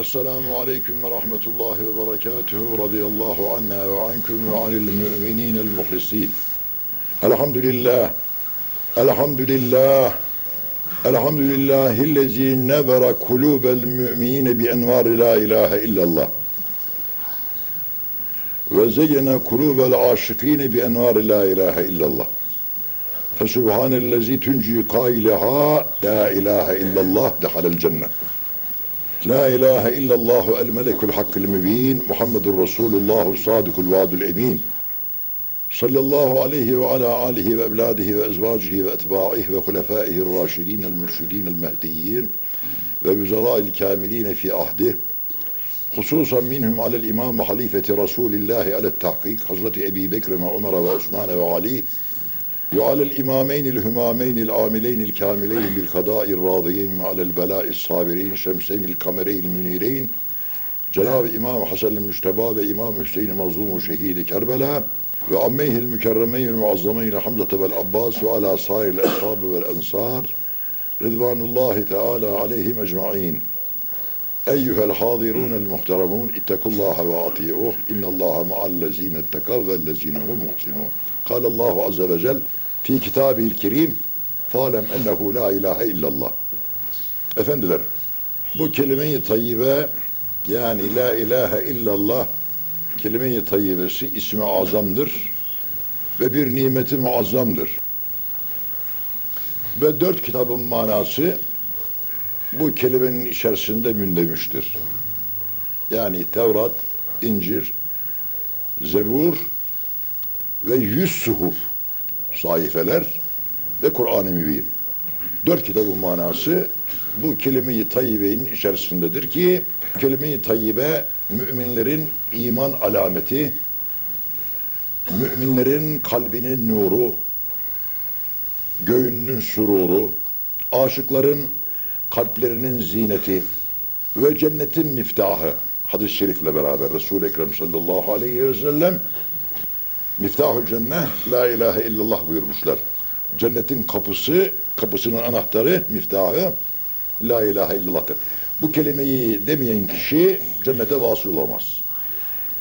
السلام عليكم ورحمة الله وبركاته رضي الله عنا وعنكم وعن المؤمنين المخلصين. الحمد لله الحمد لله الحمد لله الذي نبر قلوب المؤمنين بأنوار لا إله إلا الله. وزين قلوب العاشقين بأنوار لا إله إلا الله. فسبحان الذي تنجي قائلها لا إله إلا الله دخل الجنة. La ilahe illallah el melekul hakkul mübin Muhammedur Resulullah sadıkul vaadul emin. Sallallahu aleyhi ve ala alihi ve evladihi ve ezvacihi ve etbaihi ve hulefaihi raşidin el mürşidin el mehdiyyin ve büzara'il kamilin fi ahdi. Hususan minhum alel imam halifeti Resulillahi alet tahkik Hazreti وعلى الإمامين الهمامين العاملين الكاملين بالقضاء الراضيين وعلى البلاء الصابرين شمسين القمرين المنيرين Cenab-ı İmam Hasan el-Müşteba ve İmam Hüseyin mazlum şehidi Kerbela ve ammeyhil mükerremeyn muazzameyn Hamza vel Abbas ve ala sairil ashab vel ensar Rıdvanullahi Teala aleyhim ecmaîn. Eyyuhel hadirunel muhteramun ittekullaha ve ati'uh innallaha ma'allezine ettekav vellezine hum muhsinun. قال الله عز وجل fi kitabihil kerim falem ennehu la ilahe illallah. Efendiler, bu kelime-i tayyibe yani la ilahe illallah kelime-i tayyibesi ismi azamdır ve bir nimeti muazzamdır. Ve dört kitabın manası bu kelimenin içerisinde mündemiştir. Yani Tevrat, İncir, Zebur ve yüz suhuf sayfeler ve Kur'an-ı Mübin. Dört kitabın manası bu kelime-i tayyibenin içerisindedir ki kelime-i tayyibe müminlerin iman alameti, müminlerin kalbinin nuru, göğünün sururu, aşıkların kalplerinin zineti ve cennetin miftahı. Hadis-i şerifle beraber Resul-i Ekrem sallallahu aleyhi ve sellem Miftahül cennet la ilahe illallah buyurmuşlar. Cennetin kapısı, kapısının anahtarı, miftahı la ilahe illallah'tır. Bu kelimeyi demeyen kişi cennete vasıl olamaz.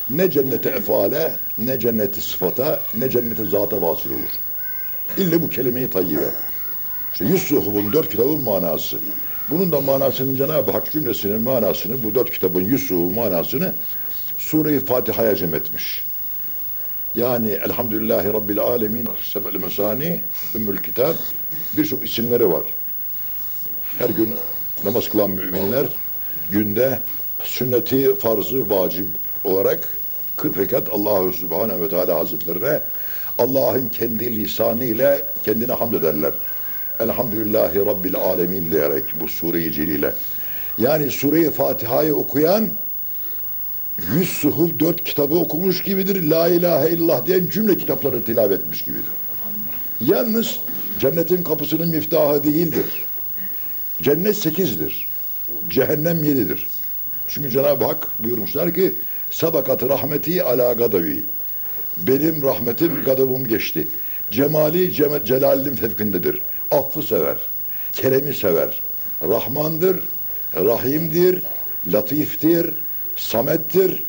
Ne cennete efale, ne cenneti sıfata, ne cennete zata vasıl olur. İlle bu kelimeyi tayyibe. İşte Yusuf'un dört kitabın manası. Bunun da manasının Cenab-ı Hak cümlesinin manasını, bu dört kitabın Yusuf'un manasını Sure-i Fatiha'ya cem etmiş. Yani Elhamdülillahi Rabbil Alemin, Sebel Mesani, Ümmül Kitab birçok isimleri var. Her gün namaz kılan müminler günde sünneti, farzı, vacip olarak 40 rekat Allahu Subhanahu ve Teala Hazretlerine Allah'ın kendi lisanı ile kendine hamd ederler. Elhamdülillahi Rabbil Alemin diyerek bu sure-i celile. Yani sure-i Fatiha'yı okuyan yüz suhuf dört kitabı okumuş gibidir. La ilahe illallah diyen cümle kitapları tilavet etmiş gibidir. Yalnız cennetin kapısının miftahı değildir. Cennet sekizdir. Cehennem yedidir. Çünkü Cenab-ı Hak buyurmuşlar ki Sadakat rahmeti ala gadavi. Benim rahmetim gadabım geçti. Cemali cem celalin fevkindedir. Affı sever. Keremi sever. Rahmandır, rahimdir, latiftir, samettir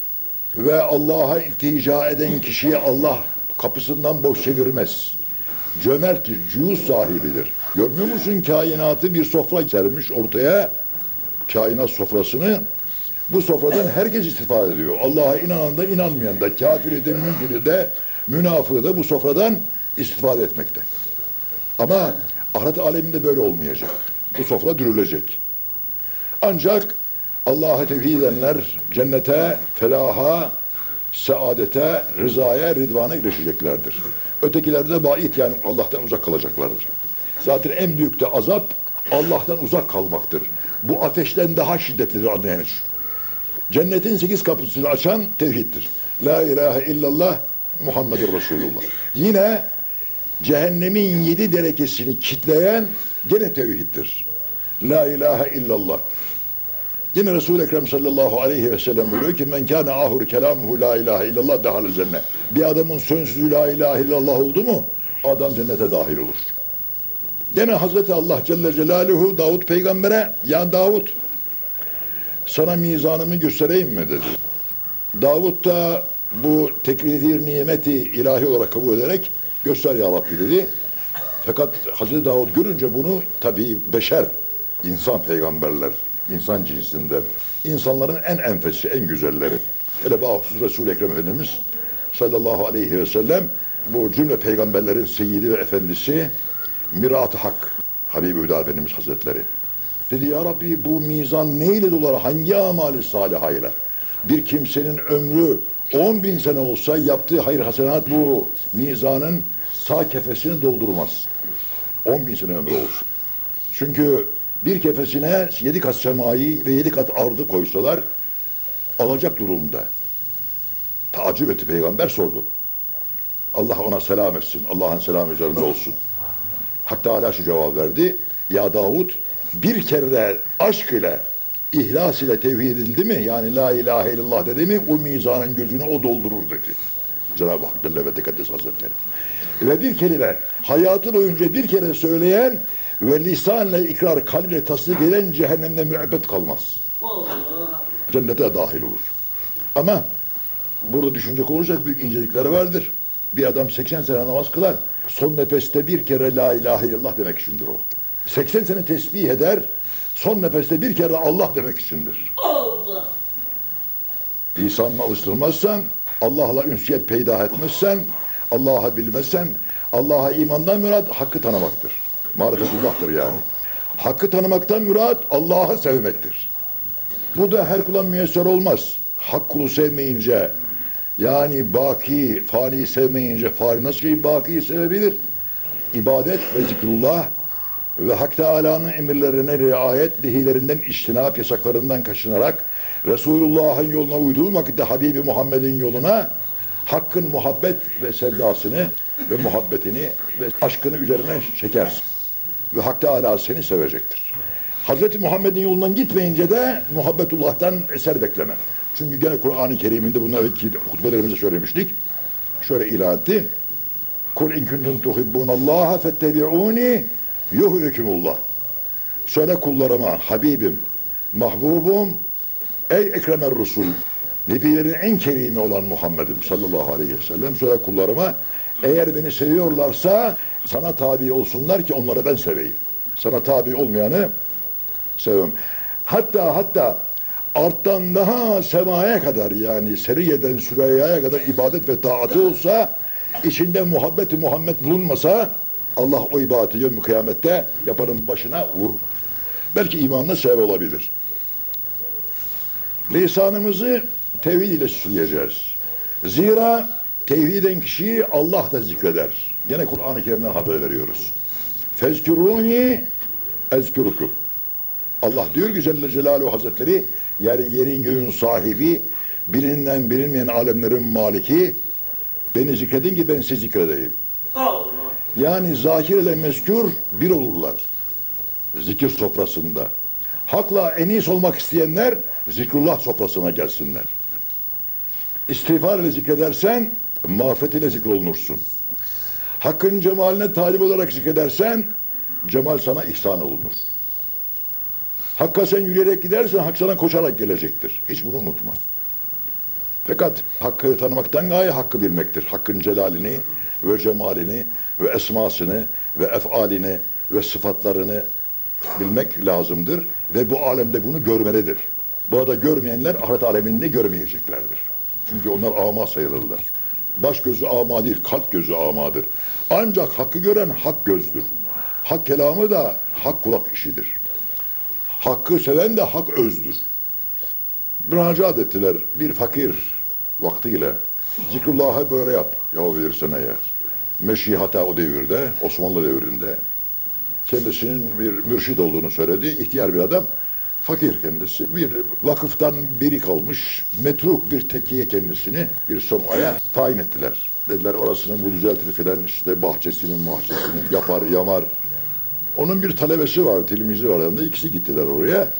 ve Allah'a iltica eden kişiye Allah kapısından boş çevirmez. Cömerttir, cüz sahibidir. Görmüyor musun kainatı bir sofra sermiş ortaya, kainat sofrasını. Bu sofradan herkes istifade ediyor. Allah'a inanan da inanmayan da, kafiri de, münkiri de, münafığı da bu sofradan istifade etmekte. Ama ahiret aleminde böyle olmayacak. Bu sofra dürülecek. Ancak Allah'a tevhid edenler cennete, felaha, saadete, rızaya, ridvana girişeceklerdir. Ötekiler de bait yani Allah'tan uzak kalacaklardır. Zaten en büyük de azap Allah'tan uzak kalmaktır. Bu ateşten daha şiddetlidir anlayanız. Cennetin sekiz kapısını açan tevhiddir. La ilahe illallah Muhammedur Resulullah. Yine cehennemin yedi derekesini kitleyen gene tevhiddir. La ilahe illallah. Yine Resul-i Ekrem sallallahu aleyhi ve sellem buyuruyor ki men kâne ahur kelamuhu la ilahe illallah dehal cennet. Bir adamın sözsüzü la ilahe illallah oldu mu adam cennete dahil olur. Gene Hazreti Allah Celle Celaluhu Davut peygambere ya Davut sana mizanımı göstereyim mi dedi. Davut da bu teklifi nimeti ilahi olarak kabul ederek göster ya Rabbi dedi. Fakat Hazreti Davud görünce bunu tabii beşer, insan peygamberler, insan cinsinden, insanların en enfesi, en güzelleri. Hele bahsus Resul-i Ekrem Efendimiz sallallahu aleyhi ve sellem bu cümle peygamberlerin seyyidi ve efendisi Mirat-ı Hak Habibi Hüda Efendimiz Hazretleri. Dedi ya Rabbi bu mizan neyle dolar? Hangi amali salihayla? Bir kimsenin ömrü 10 bin sene olsa yaptığı hayır hasenat bu mizanın sağ kefesini doldurmaz. 10 bin sene ömrü olsun. Çünkü bir kefesine yedi kat semayı ve yedi kat ardı koysalar alacak durumda. Tacip etti peygamber sordu. Allah ona selam etsin. Allah'ın selamı üzerine olsun. Hak Teala şu cevap verdi. Ya Davud bir kere aşk ile ihlas ile tevhid edildi mi? Yani la ilahe illallah dedi mi? O mizanın gözünü o doldurur dedi. Cenab-ı Hak Celle ve Tekaddes Hazretleri. Ve bir kelime hayatı boyunca bir kere söyleyen ve lisanla ikrar kalple tasdik eden cehennemde müebbet kalmaz. Cennete dahil olur. Ama burada düşünecek olacak büyük incelikleri vardır. Bir adam 80 sene namaz kılar. Son nefeste bir kere la ilahe illallah demek içindir o. 80 sene tesbih eder. Son nefeste bir kere Allah demek içindir. Allah. Lisanını alıştırmazsan, Allah'la ünsiyet peyda etmezsen, Allah'ı bilmezsen, Allah'a imandan murad hakkı tanımaktır. Marifetullah'tır yani. Hakkı tanımaktan murad Allah'ı sevmektir. Bu da her kula müyesser olmaz. Hak kulu sevmeyince, yani baki, fani sevmeyince fani nasıl şey bakiyi sevebilir? İbadet ve zikrullah ve Hak Teala'nın emirlerine riayet, lehilerinden iştinap, yasaklarından kaçınarak Resulullah'ın yoluna uyduğu vakitte Habibi Muhammed'in yoluna hakkın muhabbet ve sevdasını ve muhabbetini ve aşkını üzerine çekersin. Ve Hak Teala seni sevecektir. Hazreti Muhammed'in yolundan gitmeyince de muhabbetullah'tan eser bekleme. Çünkü gene Kur'an-ı Kerim'inde bunu evvelki hutbelerimizde söylemiştik. Şöyle ilan etti. Kul in kuntum tuhibbunallaha fettebi'uni yuhvikumullah. Söyle kullarıma Habibim, mahbubum, ey ekremer Resul, Nebilerin en kerimi olan Muhammed'im sallallahu aleyhi ve sellem söyle kullarıma eğer beni seviyorlarsa sana tabi olsunlar ki onları ben seveyim. Sana tabi olmayanı sevmem. Hatta hatta arttan daha semaya kadar yani seriyeden Süreyya'ya kadar ibadet ve taatı olsa içinde muhabbeti Muhammed bulunmasa Allah o ibadeti yevmi kıyamette yapanın başına vurur. Belki imanına sebep olabilir. Lisanımızı tevhid ile süsleyeceğiz. Zira tevhid eden kişiyi Allah da zikreder. Gene Kur'an-ı Kerim'den haber veriyoruz. Fezkuruni ezkurukum. Allah diyor ki Celle Celaluhu Hazretleri yer, yerin göğün sahibi bilinen bilinmeyen alemlerin maliki beni zikredin ki ben sizi zikredeyim. Yani zahir ile mezkür bir olurlar. Zikir sofrasında. Hakla enis olmak isteyenler zikrullah sofrasına gelsinler. İstiğfar ile zikredersen mağfiret ile zikrolunursun. Hakkın cemaline talip olarak zikredersen cemal sana ihsan olunur. Hakka sen yürüyerek gidersen hak sana koşarak gelecektir. Hiç bunu unutma. Fakat hakkı tanımaktan gaye hakkı bilmektir. Hakkın celalini ve cemalini ve esmasını ve efalini ve sıfatlarını bilmek lazımdır. Ve bu alemde bunu görmelidir. Bu arada görmeyenler ahiret aleminde görmeyeceklerdir. Çünkü onlar ama sayılırlar. Baş gözü ama değil, kalp gözü amadır. Ancak hakkı gören hak gözdür. Hak kelamı da hak kulak işidir. Hakkı seven de hak özdür. Müracaat ettiler bir fakir vaktiyle. Zikrullah'ı böyle yap yapabilirsen eğer. Meşihata o devirde, Osmanlı devrinde kendisinin bir mürşid olduğunu söyledi. İhtiyar bir adam, fakir kendisi. Bir vakıftan biri kalmış, metruk bir tekiye kendisini bir somaya tayin ettiler. Dediler orasını bu düzeltir filan işte bahçesinin bahçesini yapar, yamar. Onun bir talebesi var, tilmizi var yanında. İkisi gittiler oraya.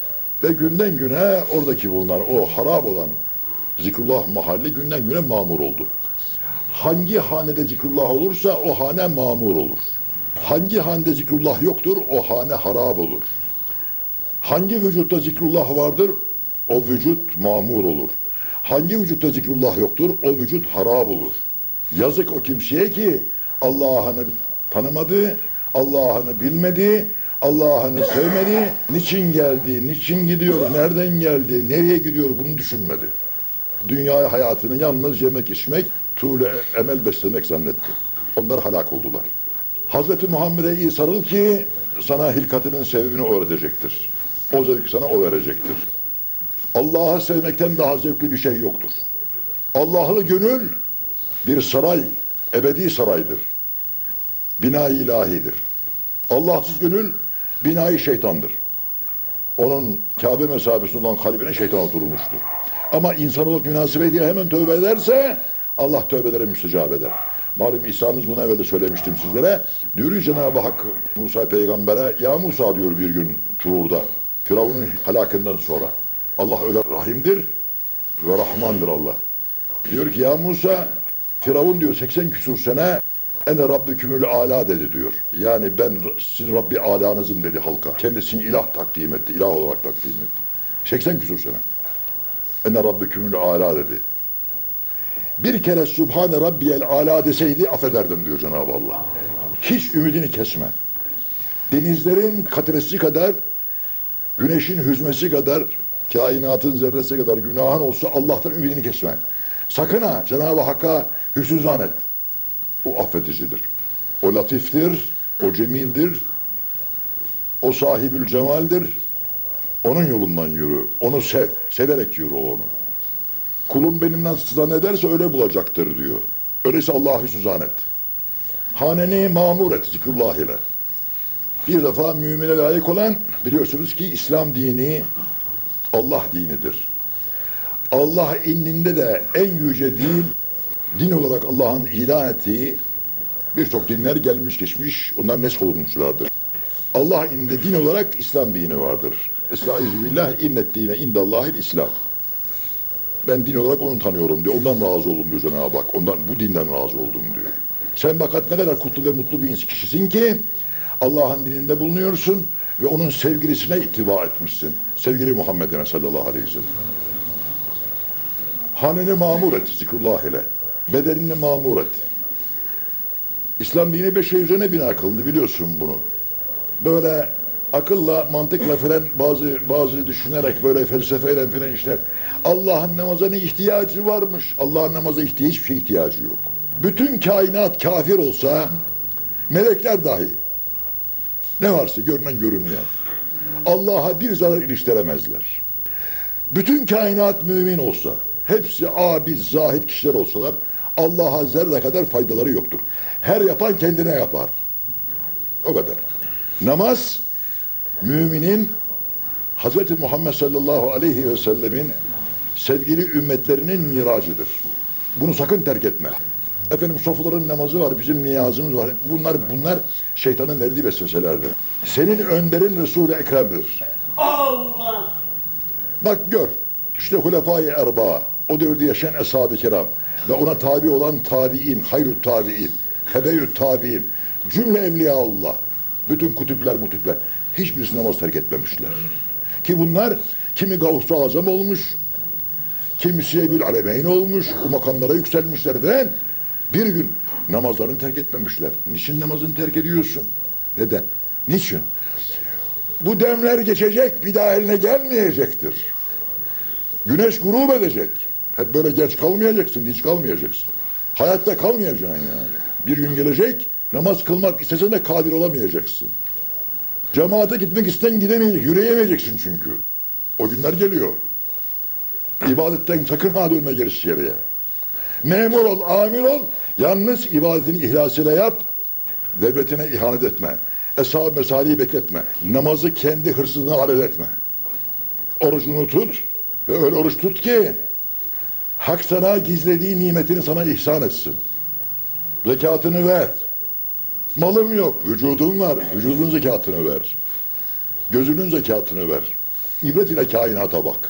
Ve günden güne oradaki bulunan o harap olan zikrullah mahalli günden güne mamur oldu. Hangi hanede zikrullah olursa o hane mamur olur. Hangi hanede zikrullah yoktur o hane harap olur. Hangi vücutta zikrullah vardır o vücut mamur olur. Hangi vücutta zikrullah yoktur? O vücut harap olur. Yazık o kimseye ki Allah'ını tanımadı, Allah'ını bilmedi, Allah'ını sevmedi, niçin geldi, niçin gidiyor, nereden geldi, nereye gidiyor bunu düşünmedi. Dünya hayatını yalnız yemek içmek, tuğle emel beslemek zannetti. Onlar halak oldular. Hazreti Muhammed'e iyi sarıl ki sana hilkatının sebebini öğretecektir. O zevki sana o verecektir. Allah'ı sevmekten daha zevkli bir şey yoktur. Allah'lı gönül bir saray, ebedi saraydır. Bina ilahidir. Allahsız gönül binayı şeytandır. Onun Kabe mesabesinde olan kalbine şeytan oturmuştur. Ama insan olarak münasebetiyle hemen tövbe ederse Allah tövbelere müstecab eder. Malum İsa'nız bunu evvel de söylemiştim sizlere. Diyor Cenab-ı Hak Musa peygambere ya Musa diyor bir gün Turur'da Firavun'un halakından sonra. Allah öyle rahimdir ve rahmandır Allah. Diyor ki ya Musa Firavun diyor 80 küsur sene ene rabbükümül ala dedi diyor. Yani ben sizin Rabbi alanızım dedi halka. Kendisini ilah takdim etti. ilah olarak takdim etti. 80 küsur sene. Ene rabbükümül ala dedi. Bir kere Sübhane Rabbiyel ala deseydi affederdim diyor Cenab-ı Allah. Hiç ümidini kesme. Denizlerin katresi kadar, güneşin hüzmesi kadar, kainatın zerresi kadar günahın olsa Allah'tan ümidini kesme. Sakın ha Cenab-ı Hakk'a hüsnü zan et. O affedicidir. O latiftir, o cemildir, o sahibül cemaldir. Onun yolundan yürü, onu sev, severek yürü onu. Kulum beni nasıl zannederse öyle bulacaktır diyor. Öyleyse Allah'a hüsnü zan et. Haneni mamur et zikrullah ile. Bir defa mümine layık olan biliyorsunuz ki İslam dini Allah dinidir. Allah indinde de en yüce din, din olarak Allah'ın ilan ettiği birçok dinler gelmiş geçmiş, onlar nesk olmuşlardır. Allah indinde din olarak İslam dini vardır. Estaizu billah innet dine indallahil İslam. Ben din olarak onu tanıyorum diyor. Ondan razı oldum diyor Cenab-ı Hak. Ondan, bu dinden razı oldum diyor. Sen bakat ne kadar kutlu ve mutlu bir kişisin ki Allah'ın dininde bulunuyorsun ve onun sevgilisine ittiba etmişsin. Sevgili Muhammed'ine sallallahu aleyhi ve sellem. Haneni mamur et zikrullah ile. Bedenini mamur et. İslam dini beş şey üzerine bina kılındı biliyorsun bunu. Böyle akılla, mantıkla falan bazı bazı düşünerek böyle felsefeyle falan işler. Allah'ın namaza ne ihtiyacı varmış? Allah'ın namaza ihtiyaç hiçbir şey ihtiyacı yok. Bütün kainat kafir olsa melekler dahi ne varsa görünen görünmeyen Allah'a bir zarar iliştiremezler. Bütün kainat mümin olsa hepsi abiz, zahid kişiler olsalar Allah'a zerre kadar faydaları yoktur. Her yapan kendine yapar. O kadar. Namaz müminin Hz. Muhammed sallallahu aleyhi ve sellemin sevgili ümmetlerinin miracıdır. Bunu sakın terk etme. Efendim sofuların namazı var, bizim niyazımız var. Bunlar bunlar şeytanın verdiği vesveselerdir. Senin önderin Resul-i Ekrem'dir. Allah! Bak gör, işte Hulefai Erba, o devirde yaşayan Eshab-ı Kiram ve ona tabi olan tabi'in, hayrut tabi'in, tebeyyüt tabi'in, cümle evliyaullah, bütün kutuplar mutuplar, hiçbirisi namaz terk etmemişler. Ki bunlar kimi Gavs-ı Azam olmuş, kimisi Ebul Alemeyn olmuş, o makamlara yükselmişler ve bir gün namazlarını terk etmemişler. Niçin namazını terk ediyorsun? Neden? Niçin? Bu demler geçecek, bir daha eline gelmeyecektir. Güneş grup edecek. Hep böyle geç kalmayacaksın, hiç kalmayacaksın. Hayatta kalmayacaksın yani. Bir gün gelecek, namaz kılmak istesen de kadir olamayacaksın. Cemaate gitmek isten gidemeyecek, yürüyemeyeceksin çünkü. O günler geliyor. İbadetten sakın ha dönme gerisi geriye. Memur ol, amir ol, yalnız ibadetini ihlasıyla yap, devletine ihanet etme. Eshab mesaliyi bekletme. Namazı kendi hırsızlığına alet etme. Orucunu tut ve öyle oruç tut ki hak sana gizlediği nimetini sana ihsan etsin. Zekatını ver. Malım yok, vücudum var. Vücudun zekatını ver. Gözünün zekatını ver. İbret ile kainata bak.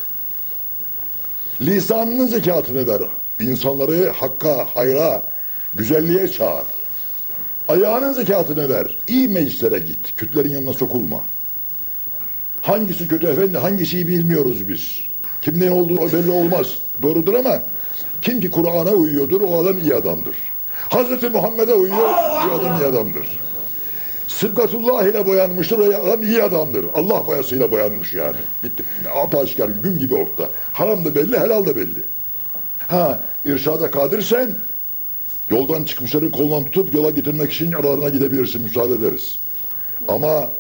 Lisanının zekatını ver. İnsanları hakka, hayra, güzelliğe çağır. Ayağının zekatını ver. İyi meclislere git. Kötülerin yanına sokulma. Hangisi kötü efendi, hangisi iyi bilmiyoruz biz. Kim ne olduğu o belli olmaz. Doğrudur ama kim ki Kur'an'a uyuyordur o adam iyi adamdır. Hazreti Muhammed'e uyuyor bu adam iyi adamdır. Sıbgatullah ile boyanmıştır o adam iyi adamdır. Allah boyasıyla boyanmış yani. Bitti. Apaşkar gün gibi ortada. Haram da belli helal da belli. Ha irşada kadirsen yoldan çıkmışların kolundan tutup yola getirmek için aralarına gidebilirsin müsaade ederiz. Ama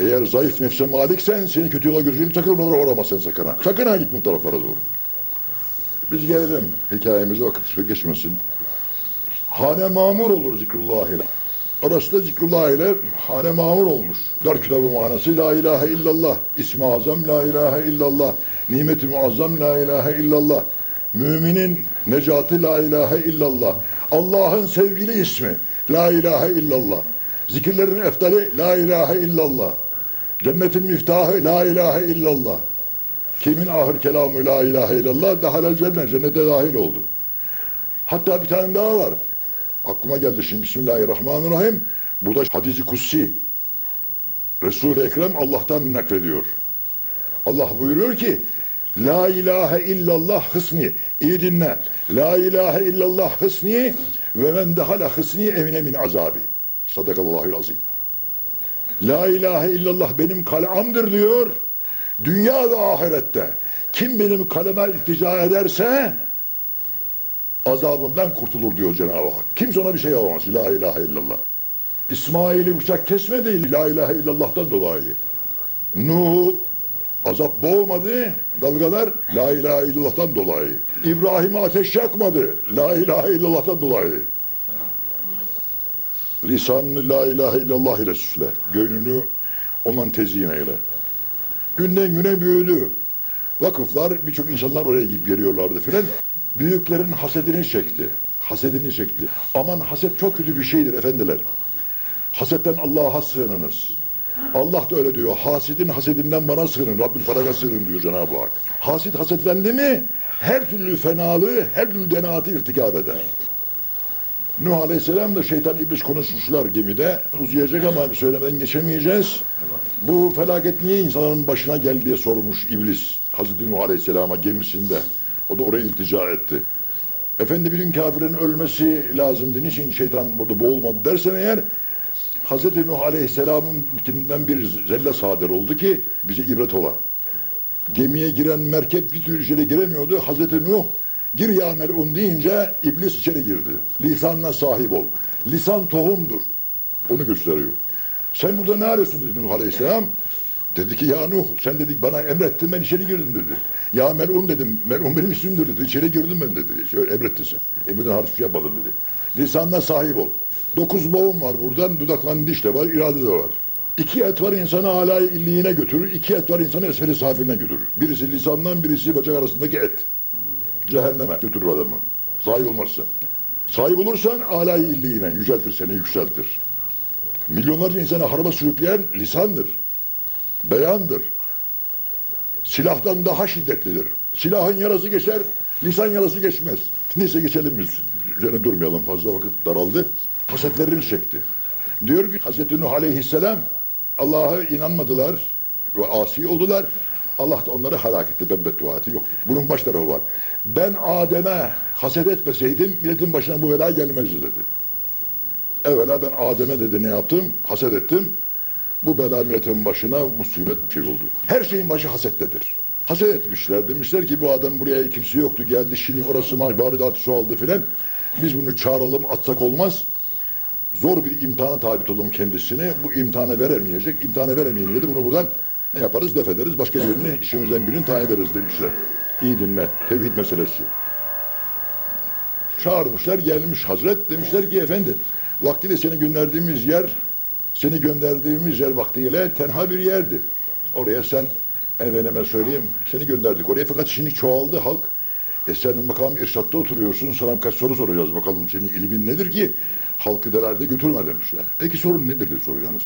eğer zayıf nefse maliksen seni kötü yola götürecek sakın onlara uğrama sen sakın ha. Sakın ha git bu taraflara doğru. Biz gelelim hikayemize vakit geçmesin. Hane mamur olur zikrullah ile. Orası da zikrullah ile hane mamur olmuş. Dört kitabı manası la ilahe illallah. İsmi azam la ilahe illallah. Nimeti muazzam la ilahe illallah. Müminin necatı la ilahe illallah. Allah'ın sevgili ismi la ilahe illallah. Zikirlerin eftali la ilahe illallah. Cennetin miftahı la ilahe illallah. Kimin ahir kelamı la ilahe illallah dahalel cennet cennete dahil oldu. Hatta bir tane daha var. Aklıma geldi şimdi Bismillahirrahmanirrahim. Bu da hadisi kutsi. Resul-i Ekrem Allah'tan naklediyor. Allah buyuruyor ki La ilahe illallah hısni. İyi dinle. La ilahe illallah hısni ve men dehala hısni emine min azabi. Sadakallahül azim. La ilahe illallah benim kalamdır diyor. Dünya ve ahirette. Kim benim kaleme iltica ederse azabımdan kurtulur diyor Cenab-ı Hak. Kimse ona bir şey yapamaz. La ilahe illallah. İsmail'i bıçak kesmedi. La ilahe illallah'tan dolayı. Nuh azap boğmadı. Dalgalar la ilahe illallah'tan dolayı. İbrahim'e ateş yakmadı. La ilahe illallah'tan dolayı. Lisanını la ilahe illallah ile süsle. Gönlünü ondan tezyin eyle. Günden güne büyüdü. Vakıflar birçok insanlar oraya gidip geliyorlardı filan. Büyüklerin hasedini çekti. Hasedini çekti. Aman haset çok kötü bir şeydir efendiler. Hasetten Allah'a sığınınız. Allah da öyle diyor. Hasidin hasedinden bana sığının. Rabbül Felak'a sığının diyor Cenab-ı Hak. Hasit hasetlendi mi her türlü fenalığı, her türlü denaatı irtikap eder. Nuh Aleyhisselam da şeytan iblis konuşmuşlar gemide. Uzayacak ama söylemeden geçemeyeceğiz. Bu felaket niye insanların başına geldi diye sormuş iblis. Hazreti Nuh Aleyhisselam'a gemisinde. O da oraya iltica etti. Efendi bütün kafirin ölmesi lazımdı. Niçin şeytan burada boğulmadı dersen eğer Hazreti Nuh Aleyhisselam'ınkinden bir zelle sadır oldu ki bize ibret ola. Gemiye giren merkep bir türlü içeri giremiyordu. Hazreti Nuh gir ya melun deyince iblis içeri girdi. Lisanına sahip ol. Lisan tohumdur. Onu gösteriyor. Sen burada ne arıyorsun dedi Nuh Aleyhisselam. Dedi ki ya Nuh sen dedik bana emrettin ben içeri girdim dedi. Ya melun dedim. Melun benim ismimdir dedi. İçeri girdim ben dedi. Şöyle emrettin sen. Hariç bir şey yapmadım dedi. Lisanına sahip ol. Dokuz boğum var buradan. Dudaklan diş de var. irade de var. İki et var insanı hala illiğine götürür. iki et var insanı esferi safiline götürür. Birisi lisandan birisi bacak arasındaki et. Cehenneme götürür adamı. Sahip olmazsa. Sahip olursan alay illiğine yüceltir seni yükseltir. Milyonlarca insanı haraba sürükleyen lisandır. Beyandır. Silahtan daha şiddetlidir. Silahın yarası geçer, lisan yarası geçmez. Neyse geçelim biz. Üzerine durmayalım fazla vakit daraldı. Hasetlerini çekti. Diyor ki Hazreti Nuh Aleyhisselam Allah'a inanmadılar ve asi oldular. Allah da onları helak etti. Ben beddua etti. Yok. Bunun baş tarafı var. Ben Adem'e haset etmeseydim milletin başına bu bela gelmezdi dedi. Evvela ben Adem'e dedi ne yaptım? Haset ettim. Bu bela milletin başına musibet bir şey oldu. Her şeyin başı hasettedir. Haset etmişler. Demişler ki bu adam buraya kimse yoktu. Geldi şimdi orası maaş varidatı su aldı filan. Biz bunu çağıralım atsak olmaz. Zor bir imtihana tabi tutalım kendisini. Bu imtihanı veremeyecek. İmtihanı veremeyince de bunu buradan ne yaparız? Def ederiz. Başka birini işimizden birini tayin ederiz demişler. İyi dinle. Tevhid meselesi. Çağırmışlar gelmiş Hazret. Demişler ki efendi vaktiyle seni gönderdiğimiz yer seni gönderdiğimiz yer vaktiyle tenha bir yerdi. Oraya sen efendime söyleyeyim seni gönderdik oraya fakat şimdi çoğaldı halk. E sen makam irşatta oturuyorsun sana birkaç soru soracağız bakalım senin ilmin nedir ki halkı delerde götürme demişler. Peki sorun nedir diye soracağınız.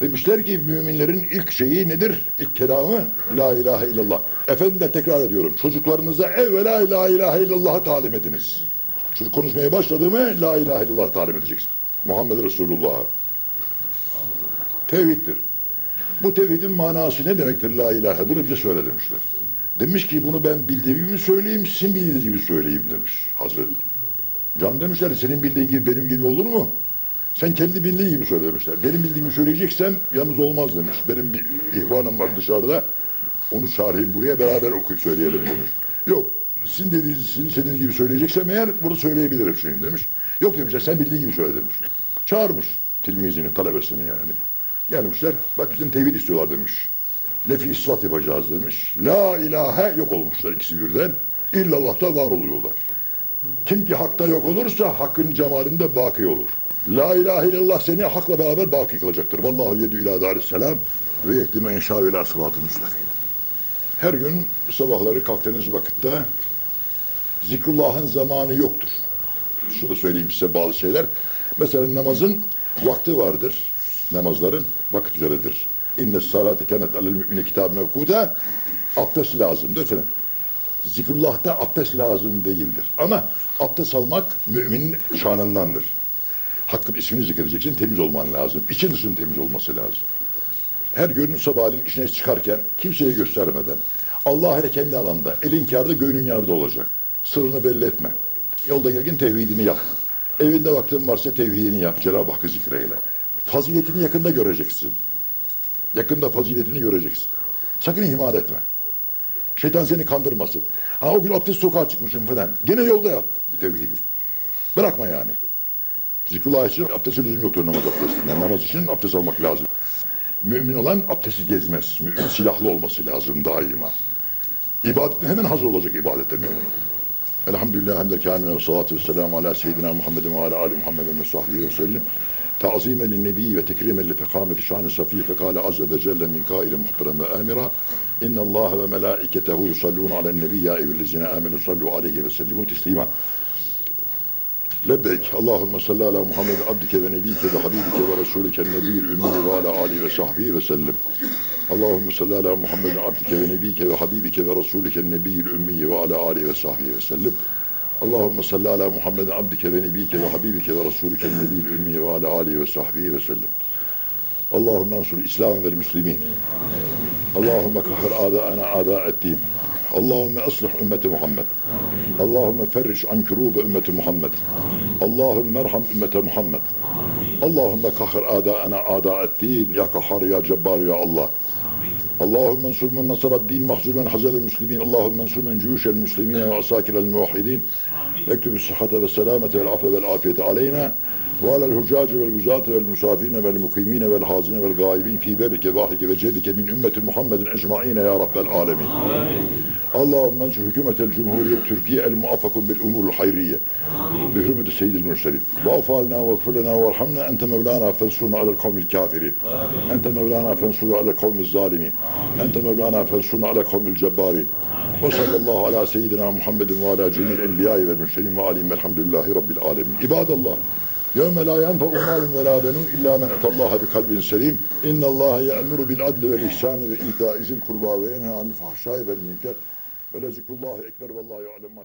Demişler ki müminlerin ilk şeyi nedir? İlk kelamı la ilahe illallah. Efendiler tekrar ediyorum. Çocuklarınıza evvela la ilahe illallah'ı talim ediniz. Çocuk konuşmaya başladı mı la ilahe illallah talim edeceksin. Muhammed Resulullah'a. Tevhiddir. Bu tevhidin manası ne demektir la ilahe? Bunu bize söyle demişler. Demiş ki bunu ben bildiğim gibi söyleyeyim, sizin bildiğiniz gibi söyleyeyim demiş Hazreti. Can demişler senin bildiğin gibi benim gibi olur mu? Sen kendi bildiğin gibi söyle demişler. Benim bildiğimi söyleyeceksen yalnız olmaz demiş. Benim bir ihvanım var dışarıda. Onu çağırayım buraya beraber okuyup söyleyelim demiş. Yok sizin dediğiniz, sizin istediğiniz gibi söyleyeceksem eğer bunu söyleyebilirim şimdi demiş. Yok demişler sen bildiğin gibi söyle demiş. Çağırmış tilmizini, talebesini yani. Gelmişler bak bizim tevhid istiyorlar demiş. Nefi ispat yapacağız demiş. La ilahe yok olmuşlar ikisi birden. İllallah'ta var oluyorlar. Kim ki hakta yok olursa hakkın cemalinde baki olur. La ilahe illallah seni hakla beraber baki kılacaktır. Vallahu yedü ila darisselam ve yehdime inşa ila sıratı müstakim. Her gün sabahları kalktığınız vakitte zikrullahın zamanı yoktur. Şunu söyleyeyim size bazı şeyler. Mesela namazın vakti vardır. Namazların vakit üzeredir. İnne salate kenet alel mümine kitab mevkuta abdest lazımdır falan. Zikrullah'ta abdest lazım değildir. Ama abdest almak müminin şanındandır. Hakkın ismini zikredeceksin, temiz olman lazım. İçin dışın temiz olması lazım. Her gün sabahleyin işine çıkarken kimseye göstermeden Allah ile kendi alanda, elin kârda, gönlün yârda olacak. Sırrını belli etme. Yolda gelirken tevhidini yap. Evinde vaktin varsa tevhidini yap. Cenab-ı Hakk'ı zikreyle. Faziletini yakında göreceksin. Yakında faziletini göreceksin. Sakın ihmal etme. Şeytan seni kandırmasın. Ha o gün abdest sokağa çıkmışım falan. Gene yolda yap tevhidi. Bırakma yani. Zikrullah için abdestin lüzum yoktur namaz abdestinden. Namaz için abdest almak lazım. Mümin olan abdesti gezmez. Mümin silahlı olması lazım daima. İbadetine hemen hazır olacak ibadette mümin. Elhamdülillah hamdel kâmine ve salatu ve selamu ala seyyidina Muhammedin ve ala ali Muhammedin ve sahbihi ve sellem. تعظيما للنبي وتكريما لفخامة شان الصفي فقال عز وجل من قائل مخبرا وآمرا إن الله وملائكته يصلون على النبي يا أيها الذين آمنوا صلوا عليه وسلموا تسليما لبيك اللهم صل على محمد عبدك ونبيك وحبيبك ورسولك النبي الأمي وعلى آله وصحبه وسلم اللهم صل على محمد عبدك ونبيك وحبيبك ورسولك النبي الأمي وعلى آله وصحبه وسلم Allahümme salli ala Muhammeden abdike ve nebike ve habibike ve rasulüke nebil ümmiye ve ala alihi ve sahbihi ve sellem. Allahümme ansur İslam ve müslimin. Allahümme kahver adaena adaettin. Allahümme ıslah ümmeti Muhammed. Allahümme ferriş an kurube ümmeti Muhammed. Allahümme erham ümmete Muhammed. Allahümme kahver adaena adaettin. Ya kahhar ya cebbar ya Allah. Allahümme ensur men nasara din mahzur men hazelel muslimin. Allahümme ensur men cüyüşel muslimine ve asakirel muvahhidin. Ektübü sıhhate ve selamete vel afe vel afiyete aleyna. Ve alel hucaci vel guzate vel musafine vel mukimine vel hazine vel gaibin fi berike vahrike ve cedike min ümmeti Muhammedin ecmaine ya rabbel alemin. محمد أجمعين يا رب العالمين اللهم انصر حكومة الجمهورية التركية الموافق بالأمور الخيرية بحرمة السيد المرسلين واعف عنا واغفر لنا وارحمنا أنت مولانا فانصرنا على القوم الكافرين أنت مولانا فانصرنا على القوم الظالمين أنت مولانا فانصرنا على القوم الجبارين وصلى الله على سيدنا محمد وعلى جميع الأنبياء والمرسلين وعليهم الحمد لله رب العالمين عباد الله يوم لا ينفع مال ولا بنون إلا من أتى الله بقلب سليم إن الله يأمر بالعدل والإحسان وإيتاء ذي القربى وينهى عن الفحشاء والمنكر ve le zikrullahi ekber vallahu alem ma